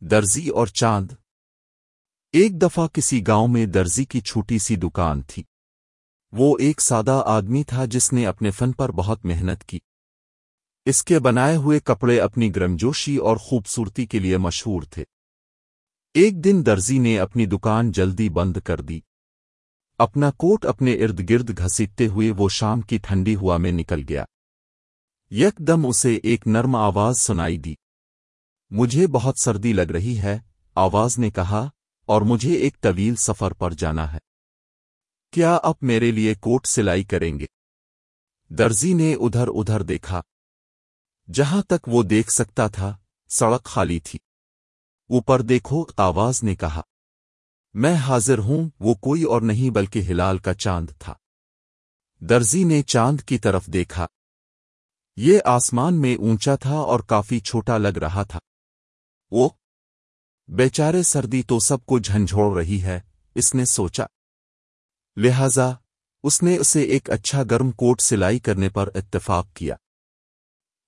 درزی اور چاند۔ ایک دفعہ کسی گاؤں میں درزی کی چھوٹی سی دکان تھی۔ وہ ایک سادہ آدمی تھا جس نے اپنے فن پر بہت محنت کی۔ اس کے بنائے ہوئے کپڑے اپنی گرمجوشی اور خوبصورتی کے لیے مشہور تھے۔ ایک دن درزی نے اپنی دکان جلدی بند کر دی۔ اپنا کوٹ اپنے ارد گرد گھسیٹتے ہوئے وہ شام کی ٹھنڈی ہوا میں نکل گیا۔ یک دم اسے ایک نرم آواز سنائی دی۔ مجھے بہت سردی لگ رہی ہے، آواز نے کہا، اور مجھے ایک طویل سفر پر جانا ہے۔ کیا آپ میرے لیے کوٹ سلائی کریں گے؟ درزی نے ادھر ادھر دیکھا۔ جہاں تک وہ دیکھ سکتا تھا، سڑک خالی تھی۔ اوپر دیکھو، آواز نے کہا۔ میں حاضر ہوں، وہ کوئی اور نہیں بلکہ ہلال کا چاند تھا۔ درزی نے چاند کی طرف دیکھا۔ یہ آسمان میں اونچا تھا اور کافی چھوٹا لگ رہا تھا۔ وہ؟ بیچارے سردی تو سب کو جھنجھوڑ رہی ہے، اس نے سوچا۔ لہذا، اس نے اسے ایک اچھا گرم کوٹ سلائی کرنے پر اتفاق کیا۔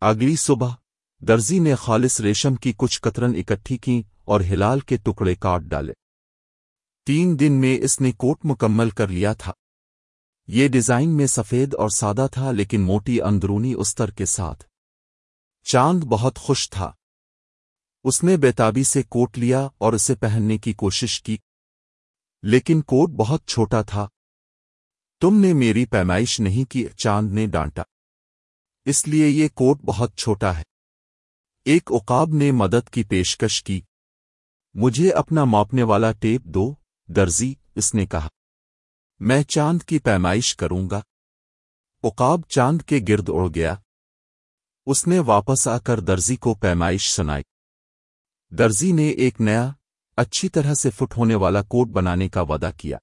اگلی صبح، درزی نے خالص ریشم کی کچھ کترن اکٹھی کی اور ہلال کے ٹکڑے کاٹ ڈالے۔ تین دن میں اس نے کوٹ مکمل کر لیا تھا۔ یہ ڈیزائن میں سفید اور سادہ تھا، لیکن موٹی اندرونی استر کے ساتھ۔ چاند بہت خوش تھا۔ اس نے بیتابی سے کوٹ لیا اور اسے پہننے کی کوشش کی۔ لیکن کوٹ بہت چھوٹا تھا۔ تم نے میری پیمائش نہیں کی، چاند نے ڈانٹا۔ اس لیے یہ کوٹ بہت چھوٹا ہے۔ ایک اقاب نے مدد کی پیشکش کی۔ مجھے اپنا ماپنے والا ٹیپ دو، درزی، اس نے کہا۔ میں چاند کی پیمائش کروں گا۔ اقاب چاند کے گرد اڑ گیا۔ اس نے واپس آ کر درزی کو پیمائش سنائی۔ درزی نے ایک نیا، اچھی طرح سے فٹ ہونے والا کوٹ بنانے کا وعدہ کیا۔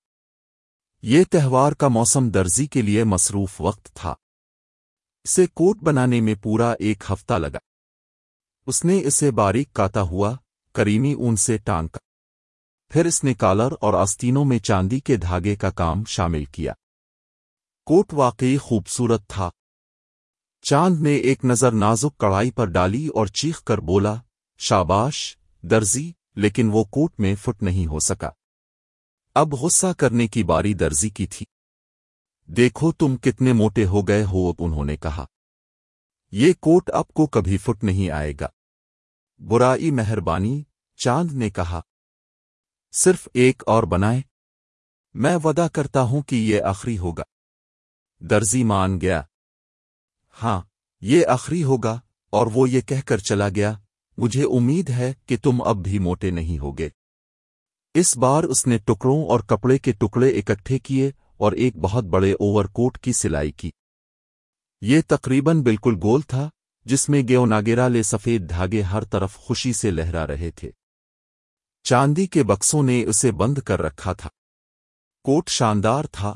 یہ تہوار کا موسم درزی کے لیے مصروف وقت تھا۔ اسے کوٹ بنانے میں پورا ایک ہفتہ لگا۔ اس نے اسے باریک کاتا ہوا، کریمی اون سے ٹانکا پھر اس نے کالر اور آستینوں میں چاندی کے دھاگے کا کام شامل کیا۔ کوٹ واقعی خوبصورت تھا۔ چاند نے ایک نظر نازک کڑائی پر ڈالی اور چیخ کر بولا شاباش، درزی، لیکن وہ کوٹ میں فٹ نہیں ہو سکا۔ اب غصہ کرنے کی باری درزی کی تھی۔ دیکھو تم کتنے موٹے ہو گئے ہو انہوں نے کہا۔ یہ کوٹ اب کو کبھی فٹ نہیں آئے گا۔ برائی مہربانی، چاند نے کہا۔ صرف ایک اور بنائے میں ودا کرتا ہوں کہ یہ آخری ہوگا۔ درزی مان گیا۔ ہاں یہ آخری ہوگا اور وہ یہ کہہ کر چلا گیا۔ مجھے امید ہے کہ تم اب بھی موٹے نہیں ہوگے۔ اس بار اس نے ٹکڑوں اور کپڑے کے ٹکڑے اکٹھے کیے اور ایک بہت بڑے اوور کوٹ کی سلائی کی۔ یہ تقریباً بالکل گول تھا، جس میں گیو ناگیرا لے سفید دھاگے ہر طرف خوشی سے لہرا رہے تھے۔ چاندی کے بکسوں نے اسے بند کر رکھا تھا۔ کوٹ شاندار تھا۔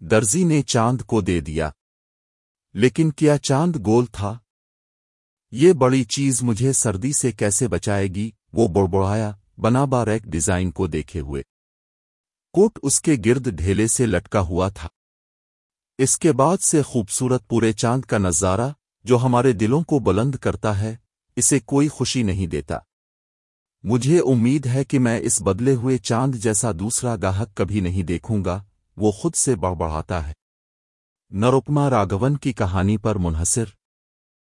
درزی نے چاند کو دے دیا۔ لیکن کیا چاند گول تھا؟ یہ بڑی چیز مجھے سردی سے کیسے بچائے گی؟ وہ بڑبڑایا، بنا باریک ڈیزائن کو دیکھے ہوئے۔ کوٹ اس کے گرد ڈھیلے سے لٹکا ہوا تھا۔ اس کے بعد سے خوبصورت پورے چاند کا نظارہ، جو ہمارے دلوں کو بلند کرتا ہے، اسے کوئی خوشی نہیں دیتا۔ مجھے امید ہے کہ میں اس بدلے ہوئے چاند جیسا دوسرا گاہک کبھی نہیں دیکھوں گا۔ وہ خود سے بڑھ بڑھاتا ہے۔ نروپما راگون کی کہانی پر منحصر۔